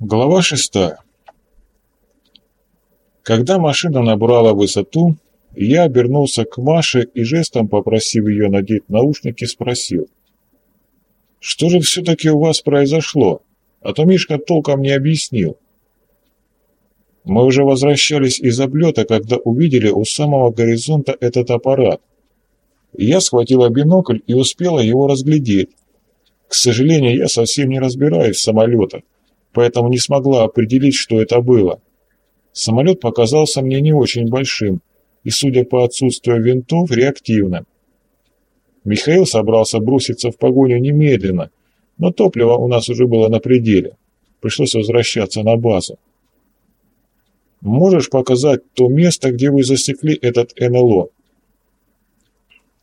Глава шестая. Когда машина набрала высоту, я обернулся к Маше и жестом, попросив ее надеть наушники, спросил. «Что же все-таки у вас произошло? А то Мишка толком не объяснил». Мы уже возвращались из облета, когда увидели у самого горизонта этот аппарат. Я схватила бинокль и успела его разглядеть. К сожалению, я совсем не разбираюсь в самолетах поэтому не смогла определить, что это было. Самолет показался мне не очень большим и, судя по отсутствию винтов, реактивным. Михаил собрался броситься в погоню немедленно, но топливо у нас уже было на пределе. Пришлось возвращаться на базу. «Можешь показать то место, где вы засекли этот НЛО?»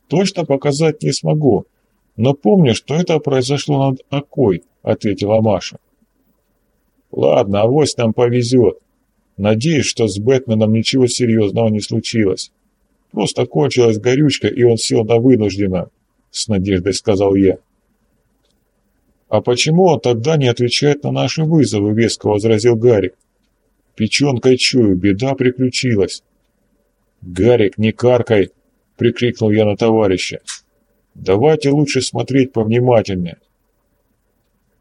«Точно показать не смогу, но помню, что это произошло над Окой», — ответила Маша. Ладно, авось нам повезет. Надеюсь, что с Бэтменом ничего серьезного не случилось. Просто кончилась горючка, и он сел на вынужденно, с надеждой сказал я. А почему он тогда не отвечает на наши вызовы, веско возразил Гарик. Печенкой чую, беда приключилась. Гарик, не каркай, прикрикнул я на товарища. Давайте лучше смотреть повнимательнее.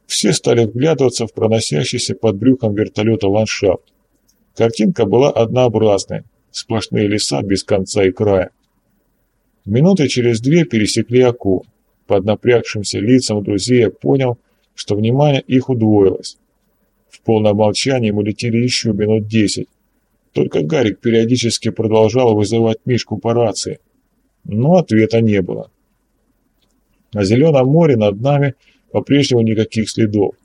Все стали вглядываться в проносящийся под брюхом вертолета ландшафт. Картинка была однообразной, сплошные леса без конца и края. Минуты через две пересекли Аку. Под напрягшимся лицам друзей я понял, что внимание их удвоилось. В полном молчании мы летели еще минут десять. Только Гарик периодически продолжал вызывать Мишку по рации. Но ответа не было. На зеленом море над нами – по-прежнему никаких следов.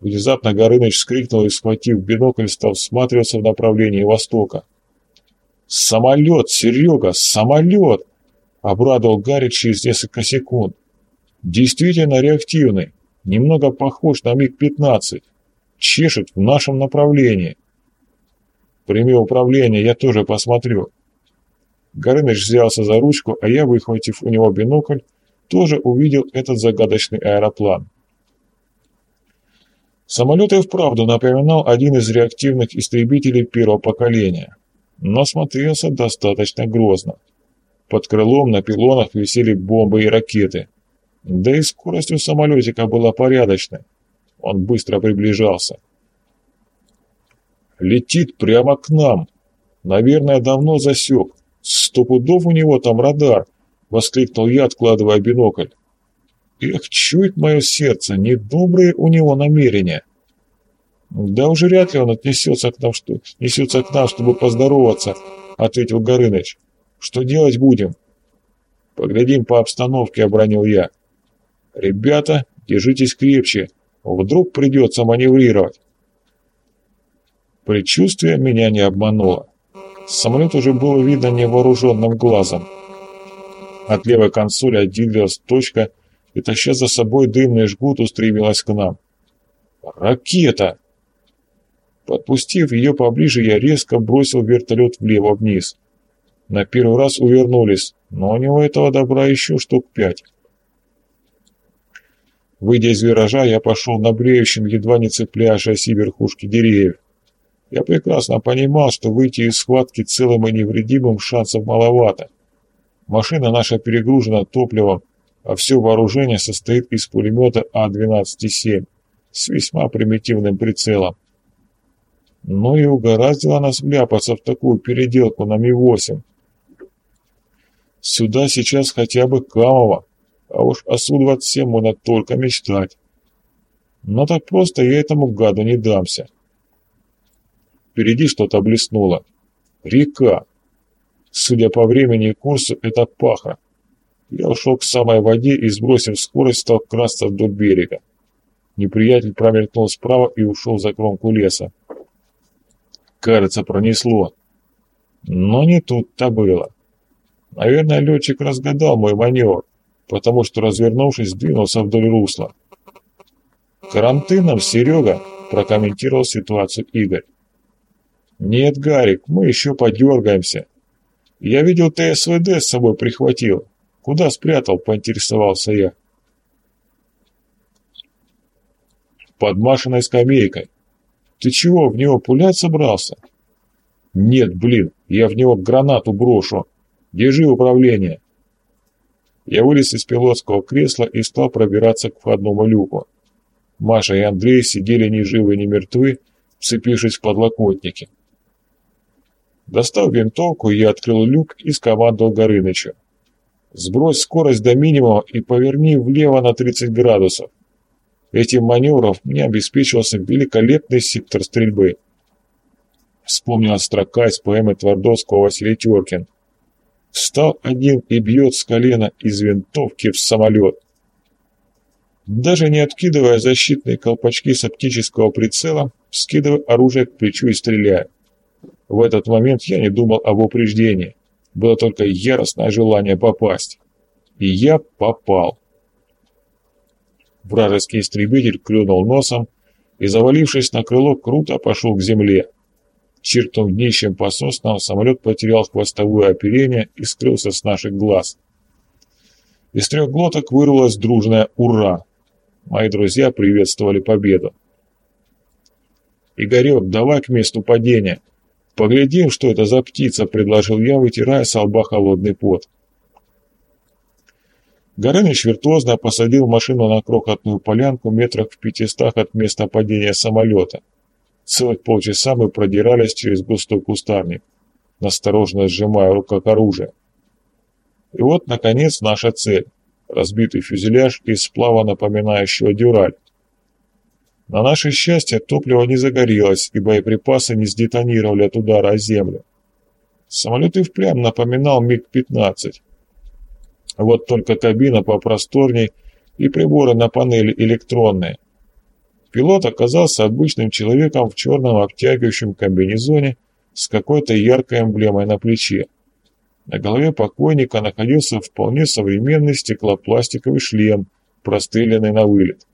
Внезапно Горыныч вскрикнул и, схватив бинокль, стал всматриваться в направлении востока. «Самолет, Серега, самолет!» — обрадовал Гарри через несколько секунд. «Действительно реактивный, немного похож на МиГ-15, чешет в нашем направлении». «Прими управление, я тоже посмотрю». Горыныч взялся за ручку, а я, выхватив у него бинокль, тоже увидел этот загадочный аэроплан. Самолет и вправду напоминал один из реактивных истребителей первого поколения, но смотрелся достаточно грозно. Под крылом на пилонах висели бомбы и ракеты. Да и скорость у самолетика была порядочной. Он быстро приближался. «Летит прямо к нам. Наверное, давно засек. Сто пудов у него там радар», — воскликнул я, откладывая бинокль. «Эх, чует мое сердце, недобрые у него намерения». «Да уже вряд ли он отнесется к нам, что... несется к нам, чтобы поздороваться», — ответил Горыныч. «Что делать будем?» «Поглядим по обстановке», — обронил я. «Ребята, держитесь крепче, вдруг придется маневрировать». Предчувствие меня не обмануло. Самолет уже было видно невооруженным глазом. От левой консоли отделилась точка и, таща за собой дымный жгут, устремилась к нам. «Ракета!» Подпустив ее поближе, я резко бросил вертолет влево-вниз. На первый раз увернулись, но у него этого добра еще штук пять. Выйдя из виража, я пошел на бреющем, едва не цепляя шасси верхушки деревьев. Я прекрасно понимал, что выйти из схватки целым и невредимым шансов маловато. Машина наша перегружена топливом, а все вооружение состоит из пулемета А-12-7 с весьма примитивным прицелом. Ну и угораздило нас вляпаться в такую переделку на Ми-8. Сюда сейчас хотя бы Камова, а уж о Су-27 можно только мечтать. Но так просто я этому гаду не дамся. Впереди что-то блеснуло. Река. Судя по времени и курсу, это паха. Я ушел к самой воде и, сбросив скорость, стал красться вдоль берега. Неприятель промелькнул справа и ушел за кромку леса. Кажется, пронесло. Но не тут-то было. Наверное, летчик разгадал мой маневр, потому что, развернувшись, двинулся вдоль русла. «Карантином, Серега!» – прокомментировал ситуацию Игорь. «Нет, Гарик, мы еще подергаемся. «Я видел, ты СВД с собой прихватил. Куда спрятал?» – поинтересовался я. «Под Машиной скамейкой. Ты чего, в него пулять собрался? Нет, блин, я в него гранату брошу. Держи управление. Я вылез из пилотского кресла и стал пробираться к входному люку. Маша и Андрей сидели ни живы, ни мертвы, вцепившись в подлокотники. Достав винтовку, я открыл люк и скомандовал Горыныча. «Сбрось скорость до минимума и поверни влево на 30 градусов. Этим маневром мне обеспечивался великолепный сектор стрельбы». Вспомнил строка из поэмы Твардовского Василий Теркин. «Встал один и бьет с колена из винтовки в самолет». Даже не откидывая защитные колпачки с оптического прицела, скидывая оружие к плечу и стреляя. В этот момент я не думал об упреждении. Было только яростное желание попасть. И я попал. Вражеский истребитель клюнул носом и, завалившись на крыло, круто пошел к земле. Чиркнув днищем по соснам, самолет потерял хвостовое оперение и скрылся с наших глаз. Из трех глоток вырвалось дружное «Ура!». Мои друзья приветствовали победу. «Игорек, давай к месту падения!» «Поглядим, что это за птица», — предложил я, вытирая с лба холодный пот. Горыныч виртуозно посадил машину на крохотную полянку метрах в пятистах от места падения самолета. Целых полчаса мы продирались через густой кустарник, настороженно сжимая руках оружие. И вот, наконец, наша цель — разбитый фюзеляж из сплава, напоминающего дюраль. На наше счастье топливо не загорелось, и боеприпасы не сдетонировали от удара о землю. Самолет и впрямь напоминал МиГ-15. Вот только кабина попросторней и приборы на панели электронные. Пилот оказался обычным человеком в черном обтягивающем комбинезоне с какой-то яркой эмблемой на плече. На голове покойника находился вполне современный стеклопластиковый шлем, простреленный на вылет.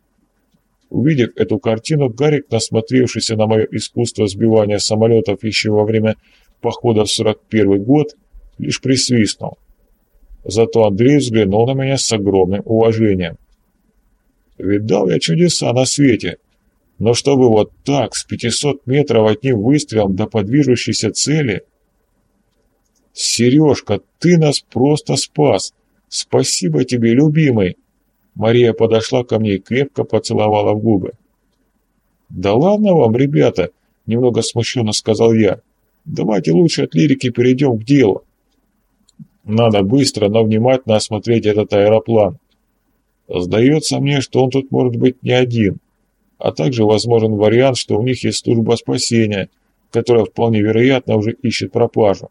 Увидев эту картину, Гарик, насмотревшийся на мое искусство сбивания самолетов еще во время похода в 41 год, лишь присвистнул. Зато Андрей взглянул на меня с огромным уважением. Видал я чудеса на свете, но чтобы вот так, с 500 метров одним выстрелом до подвижущейся цели... Сережка, ты нас просто спас! Спасибо тебе, любимый! Мария подошла ко мне и крепко поцеловала в губы. «Да ладно вам, ребята!» — немного смущенно сказал я. «Давайте лучше от лирики перейдем к делу. Надо быстро, но внимательно осмотреть этот аэроплан. Сдается мне, что он тут может быть не один, а также возможен вариант, что у них есть служба спасения, которая вполне вероятно уже ищет пропажу.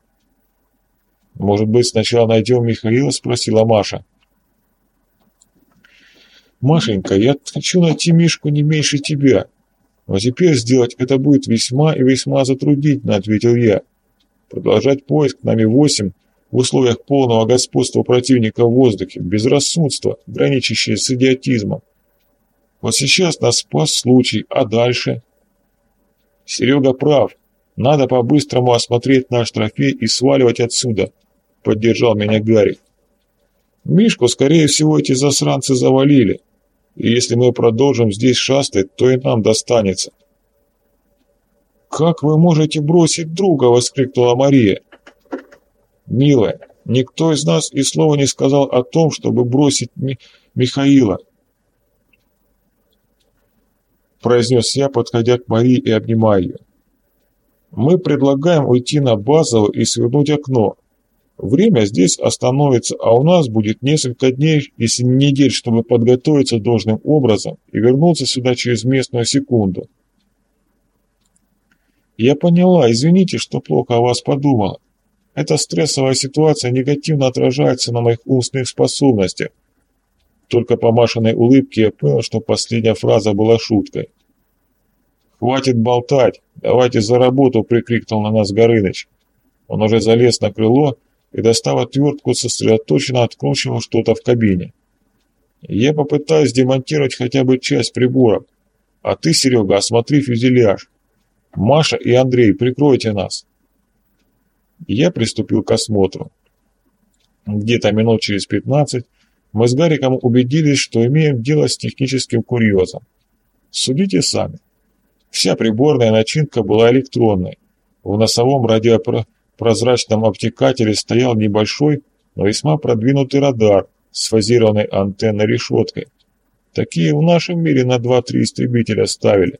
«Может быть, сначала найдем Михаила?» — спросила Маша. «Машенька, я хочу найти Мишку не меньше тебя. Но теперь сделать это будет весьма и весьма затруднительно», — ответил я. «Продолжать поиск нами восемь в условиях полного господства противника в воздухе, безрассудство, граничащее с идиотизмом. Вот сейчас нас спас случай, а дальше?» «Серега прав. Надо по-быстрому осмотреть наш трофей и сваливать отсюда», — поддержал меня Гарри. «Мишку, скорее всего, эти засранцы завалили и если мы продолжим здесь шастать, то и нам достанется. «Как вы можете бросить друга?» — воскликнула Мария. «Милая, никто из нас и слова не сказал о том, чтобы бросить Ми Михаила», — произнес я, подходя к Марии и обнимая ее. «Мы предлагаем уйти на базовую и свернуть окно, Время здесь остановится, а у нас будет несколько дней, если не недель, чтобы подготовиться должным образом и вернуться сюда через местную секунду. Я поняла, извините, что плохо о вас подумала. Эта стрессовая ситуация негативно отражается на моих умственных способностях. Только по Машиной улыбке я понял, что последняя фраза была шуткой. «Хватит болтать, давайте за работу!» — прикрикнул на нас Горыныч. Он уже залез на крыло и, достав отвертку, сосредоточенно откручивал что-то в кабине. «Я попытаюсь демонтировать хотя бы часть приборов, а ты, Серега, осмотри фюзеляж. Маша и Андрей, прикройте нас». Я приступил к осмотру. Где-то минут через пятнадцать мы с Гариком убедились, что имеем дело с техническим курьезом. Судите сами. Вся приборная начинка была электронной. В носовом радиопрозрачном обтекателе стоял небольшой, но весьма продвинутый радар с фазированной антенной решеткой. Такие в нашем мире на 2-3 истребителя ставили.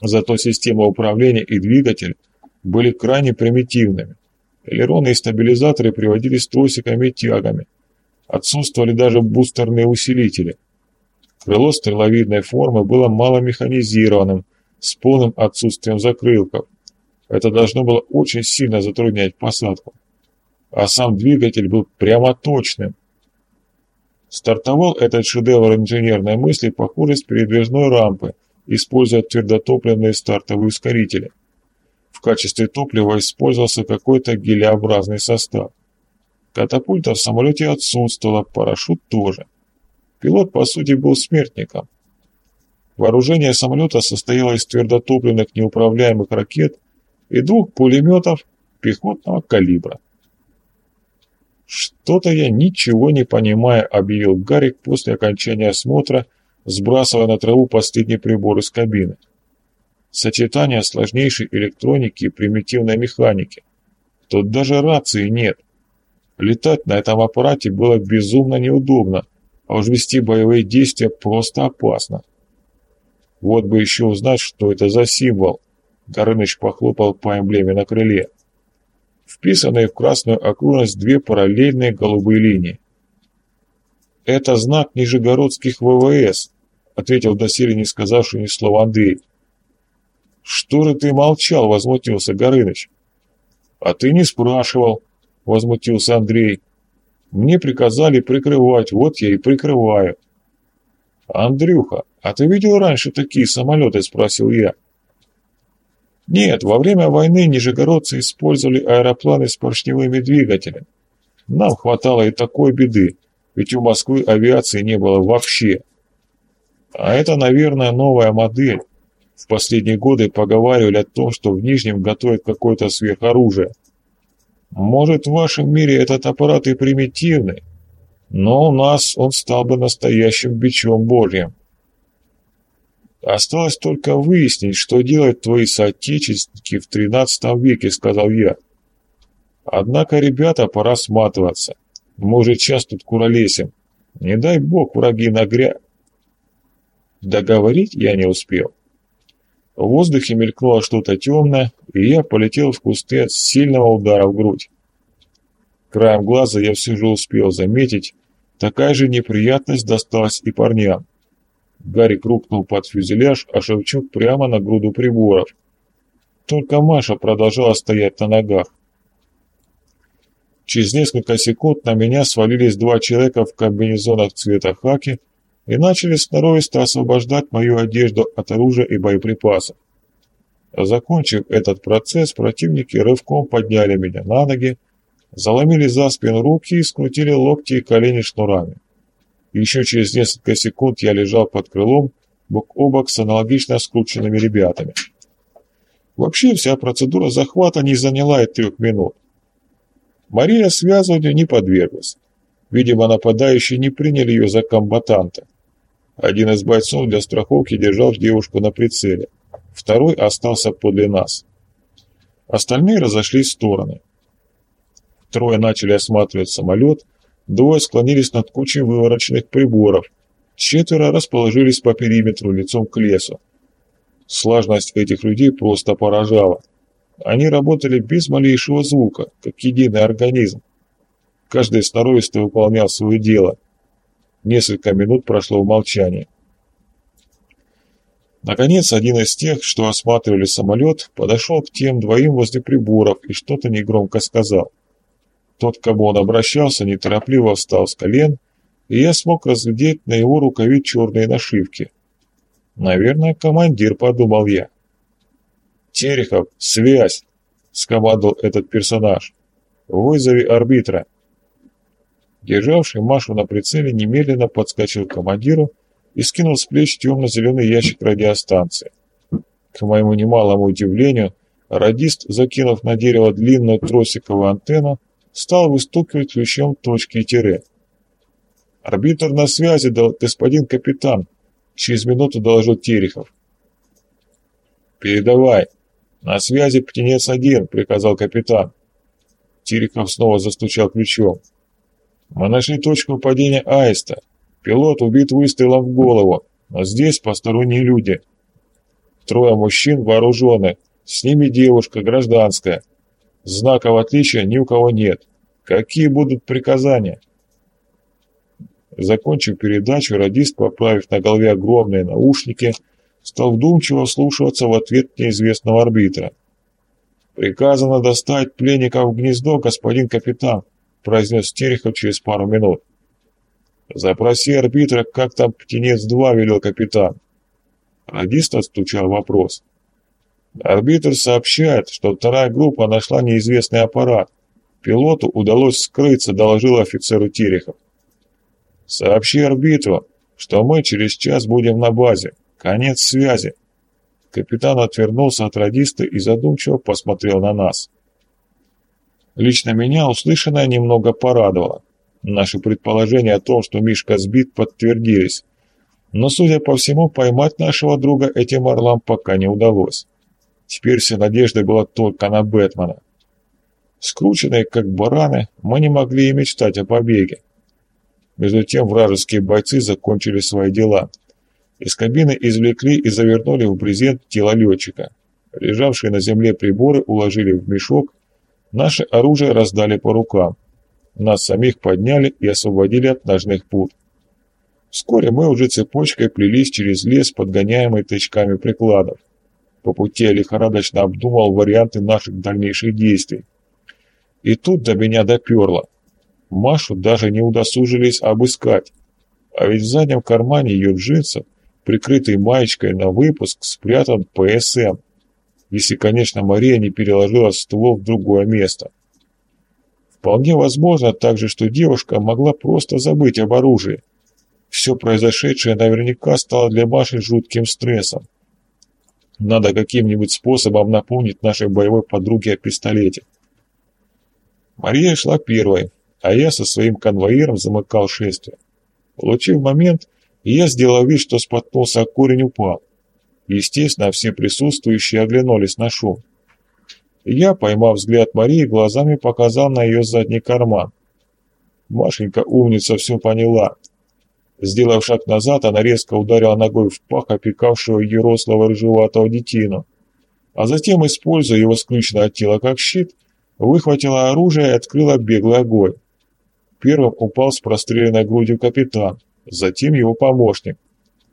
Зато система управления и двигатель были крайне примитивными. Элероны и стабилизаторы приводились тросиками и тягами. Отсутствовали даже бустерные усилители. Крыло стреловидной формы было маломеханизированным, с полным отсутствием закрылков. Это должно было очень сильно затруднять посадку. А сам двигатель был прямо точным. Стартовал этот шедевр инженерной мысли, похоже, с передвижной рампы, используя твердотопливные стартовые ускорители. В качестве топлива использовался какой-то гелеобразный состав. Катапульта в самолете отсутствовала, парашют тоже. Пилот, по сути, был смертником. Вооружение самолета состояло из твердотопливных неуправляемых ракет и двух пулеметов пехотного калибра. «Что-то я ничего не понимаю», — объявил Гарик после окончания осмотра, сбрасывая на траву последний прибор из кабины. Сочетание сложнейшей электроники и примитивной механики. Тут даже рации нет. Летать на этом аппарате было безумно неудобно, а уж вести боевые действия просто опасно. Вот бы еще узнать, что это за символ. Горыныч похлопал по эмблеме на крыле. Вписанные в красную окружность две параллельные голубые линии. «Это знак нижегородских ВВС», — ответил доселе не сказавший ни слова Андрей. «Что же ты молчал?» — возмутился Горыныч. «А ты не спрашивал», — возмутился Андрей. «Мне приказали прикрывать, вот я и прикрываю». «Андрюха, а ты видел раньше такие самолеты?» – спросил я. Нет, во время войны нижегородцы использовали аэропланы с поршневыми двигателями. Нам хватало и такой беды, ведь у Москвы авиации не было вообще. А это, наверное, новая модель. В последние годы поговаривали о том, что в Нижнем готовят какое-то сверхоружие. Может, в вашем мире этот аппарат и примитивный, но у нас он стал бы настоящим бичом Божьим. Осталось только выяснить, что делают твои соотечественники в тринадцатом веке, сказал я. Однако, ребята, пора сматываться. Мы уже час тут куролесим. Не дай бог враги нагря... Договорить я не успел. В воздухе мелькнуло что-то темное, и я полетел в кусты от сильного удара в грудь. Краем глаза я все же успел заметить, такая же неприятность досталась и парням. Гарик рухнул под фюзеляж, а Шевчук прямо на груду приборов. Только Маша продолжала стоять на ногах. Через несколько секунд на меня свалились два человека в комбинезонах цвета хаки и начали сноровисто освобождать мою одежду от оружия и боеприпасов. Закончив этот процесс, противники рывком подняли меня на ноги, заломили за спину руки и скрутили локти и колени шнурами. Еще через несколько секунд я лежал под крылом, бок о бок с аналогично скрученными ребятами. Вообще вся процедура захвата не заняла и трех минут. Мария связыванию не подверглась. Видимо, нападающие не приняли ее за комбатанта. Один из бойцов для страховки держал девушку на прицеле, второй остался подле нас. Остальные разошлись в стороны. Трое начали осматривать самолет, двое склонились над кучей вывороченных приборов, четверо расположились по периметру лицом к лесу. Слажность этих людей просто поражала. Они работали без малейшего звука, как единый организм. Каждый сноровисто выполнял свое дело. Несколько минут прошло в молчании. Наконец, один из тех, что осматривали самолет, подошел к тем двоим возле приборов и что-то негромко сказал. Тот, к кому он обращался, неторопливо встал с колен, и я смог разглядеть на его рукаве черные нашивки. «Наверное, командир», — подумал я. «Терехов, связь!» — скомандовал этот персонаж. «Вызови арбитра». Державший Машу на прицеле немедленно подскочил к командиру и скинул с плеч темно-зеленый ящик радиостанции. К моему немалому удивлению, радист, закинув на дерево длинную тросиковую антенну, стал выстукивать ключом точки и тире. «Арбитр на связи, господин капитан», — через минуту доложил Терехов. «Передавай. На связи птенец-1», — приказал капитан. Терехов снова застучал ключом. «Мы нашли точку падения аиста. Пилот убит выстрелом в голову, но здесь посторонние люди. Трое мужчин вооружены, с ними девушка гражданская. Знаков отличия ни у кого нет. Какие будут приказания?» Закончив передачу, радист, поправив на голове огромные наушники, стал вдумчиво слушаться в ответ неизвестного арбитра. «Приказано достать пленников в гнездо, господин капитан», — произнес Терехов через пару минут. «Запроси арбитра, как там птенец-2», — велел капитан. Радист отстучал вопрос. Арбитр сообщает, что вторая группа нашла неизвестный аппарат. Пилоту удалось скрыться, доложил офицеру Терехов. «Сообщи арбитру, что мы через час будем на базе. Конец связи». Капитан отвернулся от радиста и задумчиво посмотрел на нас. Лично меня услышанное немного порадовало. Наши предположения о том, что Мишка сбит, подтвердились. Но, судя по всему, поймать нашего друга этим орлам пока не удалось. Теперь вся надежда была только на Бэтмена. Скрученные, как бараны, мы не могли и мечтать о побеге. Между тем вражеские бойцы закончили свои дела. Из кабины извлекли и завернули в брезент тело летчика. Лежавшие на земле приборы уложили в мешок, наше оружие раздали по рукам. Нас самих подняли и освободили от ножных пут. Вскоре мы уже цепочкой плелись через лес, подгоняемый тычками прикладов. По пути я лихорадочно обдумал варианты наших дальнейших действий. И тут до меня доперло. Машу даже не удосужились обыскать. А ведь в заднем кармане ее джинсов, прикрытой маечкой на выпуск, спрятан ПСМ. Если, конечно, Мария не переложила ствол в другое место. Вполне возможно также, что девушка могла просто забыть об оружии. Все произошедшее наверняка стало для Маши жутким стрессом. Надо каким-нибудь способом напомнить нашей боевой подруге о пистолете. Мария шла первой, а я со своим конвоиром замыкал шествие. Получив момент, я сделал вид, что споткнулся, а корень упал. Естественно, все присутствующие оглянулись на шум. Я, поймав взгляд Марии, глазами показал на ее задний карман. Машенька умница все поняла. Сделав шаг назад, она резко ударила ногой в пах опекавшего ее рыжеватого детину, а затем, используя его скрюченное тело как щит, выхватила оружие и открыла беглый огонь. Первым упал с простреленной грудью капитан, затем его помощник.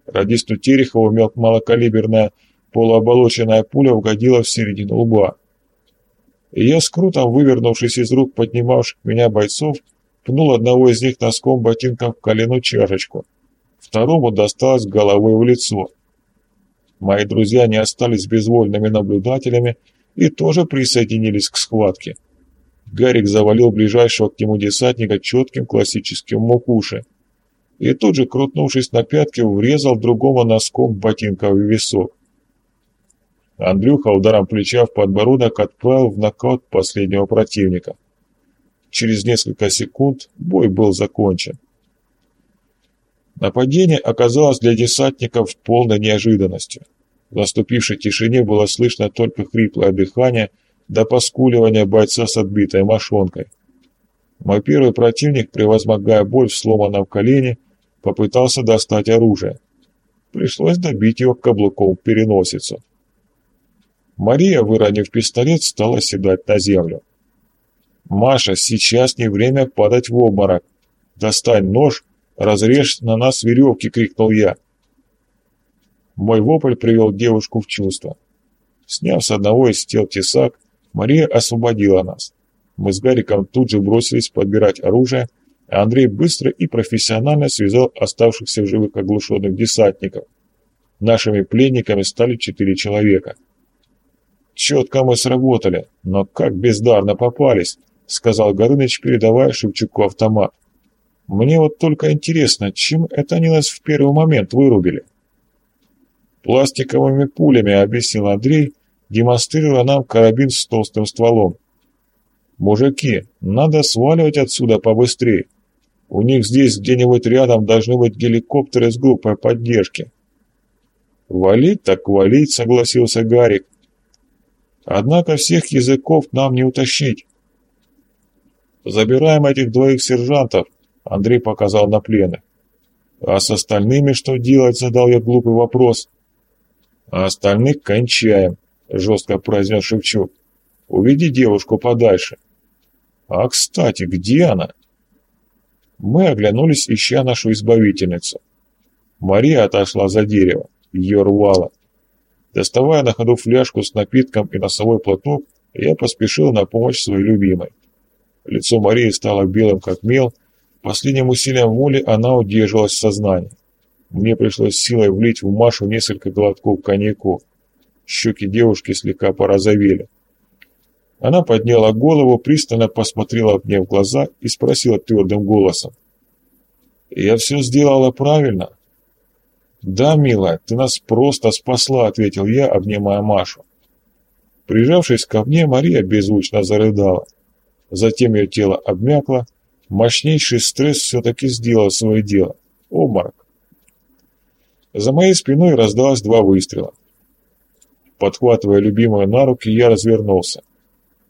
Радисту Терехову малокалиберная полуоболоченная пуля угодила в середину лба. И я с вывернувшись из рук поднимавших меня бойцов, пнул одного из них носком ботинка в колену чашечку. Второму досталось головой в лицо. Мои друзья не остались безвольными наблюдателями и тоже присоединились к схватке. Гарик завалил ближайшего к нему десантника четким классическим мукуши. И тут же, крутнувшись на пятки, врезал другого носком ботинка в висок. Андрюха ударом плеча в подбородок отправил в нокаут последнего противника. Через несколько секунд бой был закончен. Нападение оказалось для десантников полной неожиданностью. В наступившей тишине было слышно только хриплое дыхание до поскуливания бойца с отбитой мошонкой. Мой первый противник, превозмогая боль в сломанном колене, попытался достать оружие. Пришлось добить его каблуком в переносицу. Мария, выронив пистолет, стала седать на землю. «Маша, сейчас не время падать в обморок. Достань нож, разрежь на нас веревки!» — крикнул я. Мой вопль привел девушку в чувство. Сняв с одного из тел тесак, Мария освободила нас. Мы с Гариком тут же бросились подбирать оружие, а Андрей быстро и профессионально связал оставшихся в живых оглушенных десантников. Нашими пленниками стали четыре человека. Четко мы сработали, но как бездарно попались, — сказал Горыныч, передавая Шевчуку автомат. «Мне вот только интересно, чем это они нас в первый момент вырубили?» «Пластиковыми пулями», — объяснил Андрей, демонстрируя нам карабин с толстым стволом. «Мужики, надо сваливать отсюда побыстрее. У них здесь где-нибудь рядом должны быть геликоптеры с группой поддержки». «Валить так валить», — согласился Гарик. «Однако всех языков нам не утащить». «Забираем этих двоих сержантов», — Андрей показал на плены. «А с остальными что делать?» — задал я глупый вопрос. «А остальных кончаем», — жестко произнес Шевчук. «Уведи девушку подальше». «А, кстати, где она?» Мы оглянулись, ища нашу избавительницу. Мария отошла за дерево. Ее рвало. Доставая на ходу фляжку с напитком и носовой платок, я поспешил на помощь своей любимой. Лицо Марии стало белым, как мел. Последним усилием воли она удерживалась в сознании. Мне пришлось силой влить в Машу несколько глотков коньяку. Щеки девушки слегка порозовели. Она подняла голову, пристально посмотрела мне в глаза и спросила твердым голосом. «Я все сделала правильно?» «Да, милая, ты нас просто спасла», — ответил я, обнимая Машу. Прижавшись ко мне, Мария беззвучно зарыдала. Затем ее тело обмякло, мощнейший стресс все-таки сделал свое дело. Обморок. За моей спиной раздалось два выстрела. Подхватывая любимую на руки, я развернулся.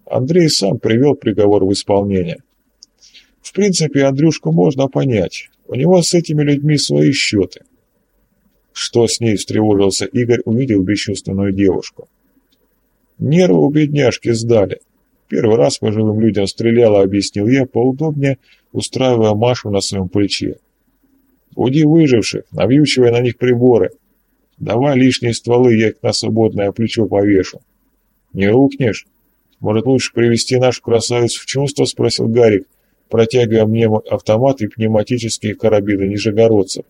Андрей сам привел приговор в исполнение. В принципе, Андрюшку можно понять. У него с этими людьми свои счеты. Что с ней встревожился Игорь, увидел бесчувственную девушку. Нервы у бедняжки сдали. Первый раз по живым людям стреляла, объяснил я, поудобнее устраивая Машу на своем плече. Буди выживших, навьючивая на них приборы. Давай лишние стволы, я их на свободное плечо повешу. Не рухнешь? «Может, лучше привести нашу красавицу в чувство?» — спросил Гарик, протягивая мне автомат и пневматические карабины нижегородцев.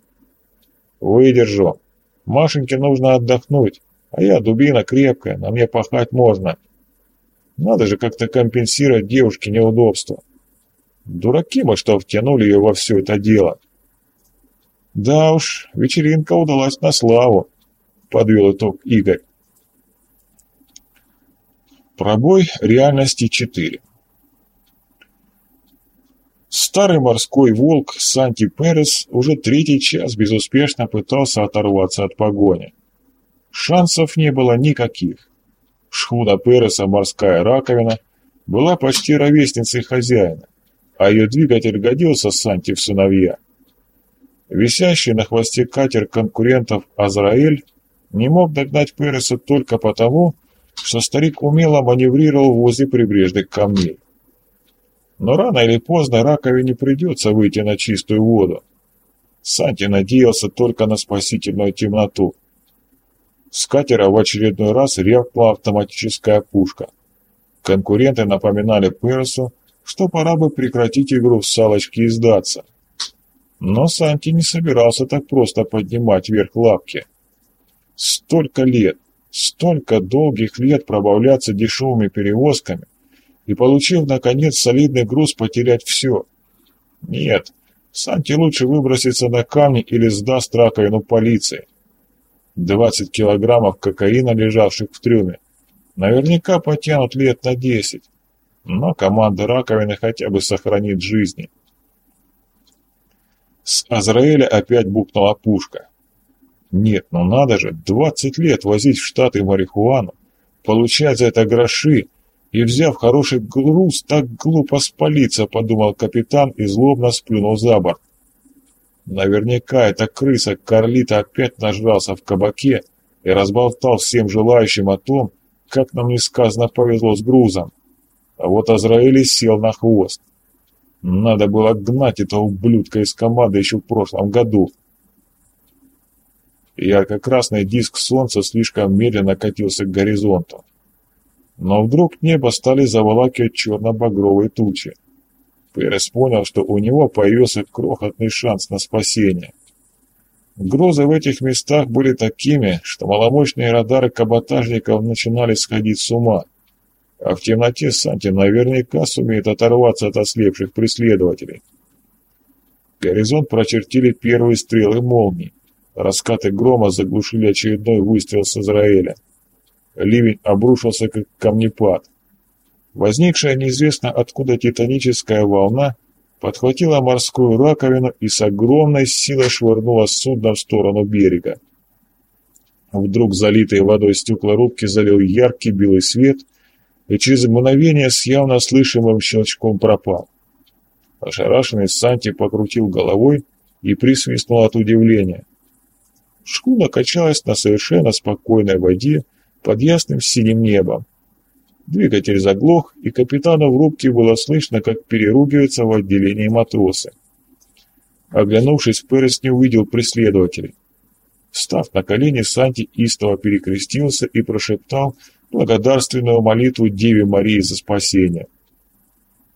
«Выдержу. Машеньке нужно отдохнуть, а я дубина крепкая, на мне пахать можно. Надо же как-то компенсировать девушке неудобства. Дураки мы, что втянули ее во все это дело». «Да уж, вечеринка удалась на славу», — подвел итог Игорь. Пробой реальности 4 Старый морской волк Санти Перес уже третий час безуспешно пытался оторваться от погони. Шансов не было никаких. Шхуна Переса «Морская раковина» была почти ровесницей хозяина, а ее двигатель годился Санти в сыновья. Висящий на хвосте катер конкурентов «Азраэль» не мог догнать Переса только потому, что старик умело маневрировал возле прибрежных камней. Но рано или поздно раковине придется выйти на чистую воду. Санти надеялся только на спасительную темноту. С катера в очередной раз рявкнула автоматическая пушка. Конкуренты напоминали Персу, что пора бы прекратить игру в салочки и сдаться. Но Санти не собирался так просто поднимать вверх лапки. Столько лет, столько долгих лет пробавляться дешевыми перевозками и, получив, наконец, солидный груз, потерять все. Нет, Санти лучше выброситься на камни или сдаст раковину полиции. 20 килограммов кокаина, лежавших в трюме, наверняка потянут лет на 10, но команда раковины хотя бы сохранит жизни. С Азраэля опять бухнула пушка. Нет, ну надо же, 20 лет возить в Штаты марихуану, получать за это гроши и, взяв хороший груз, так глупо спалиться, подумал капитан и злобно сплюнул за борт. Наверняка эта крыса Карлита опять нажрался в кабаке и разболтал всем желающим о том, как нам несказанно повезло с грузом. А вот Азраэль сел на хвост. Надо было гнать этого ублюдка из команды еще в прошлом году. Ярко-красный диск солнца слишком медленно катился к горизонту. Но вдруг небо стали заволакивать черно-багровые тучи. Перес понял, что у него появился крохотный шанс на спасение. Грозы в этих местах были такими, что маломощные радары каботажников начинали сходить с ума. А в темноте Санти наверняка сумеет оторваться от ослепших преследователей. Горизонт прочертили первые стрелы молний. Раскаты грома заглушили очередной выстрел с Израиля. Ливень обрушился, как камнепад. Возникшая неизвестно откуда титаническая волна подхватила морскую раковину и с огромной силой швырнула судно в сторону берега. Вдруг залитые водой стекла рубки залил яркий белый свет и через мгновение с явно слышимым щелчком пропал. Ошарашенный Санти покрутил головой и присвистнул от удивления. Шкуна качалась на совершенно спокойной воде под ясным синим небом. Двигатель заглох, и капитану в рубке было слышно, как переругиваются в отделении матросы. Оглянувшись, Перес не увидел преследователей. Встав на колени, Санти истово перекрестился и прошептал благодарственную молитву Деве Марии за спасение.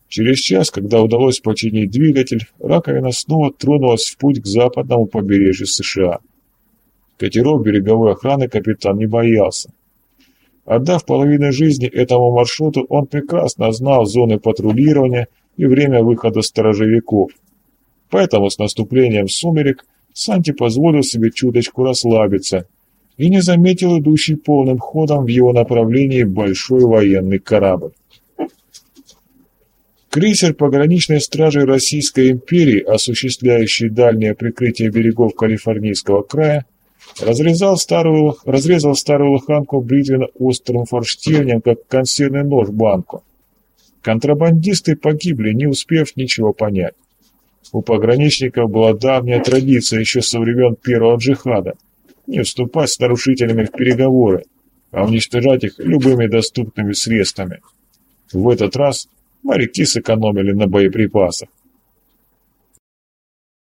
Через час, когда удалось починить двигатель, раковина снова тронулась в путь к западному побережью США. Катеров береговой охраны капитан не боялся. Отдав половину жизни этому маршруту, он прекрасно знал зоны патрулирования и время выхода сторожевиков. Поэтому с наступлением сумерек Санти позволил себе чуточку расслабиться и не заметил идущий полным ходом в его направлении большой военный корабль. Крейсер пограничной стражи Российской империи, осуществляющий дальнее прикрытие берегов Калифорнийского края, разрезал старую, разрезал старую лоханку бритвенно-острым форштевнем, как консервный нож банку. Контрабандисты погибли, не успев ничего понять. У пограничников была давняя традиция еще со времен первого джихада не вступать с нарушителями в переговоры, а уничтожать их любыми доступными средствами. В этот раз моряки сэкономили на боеприпасах.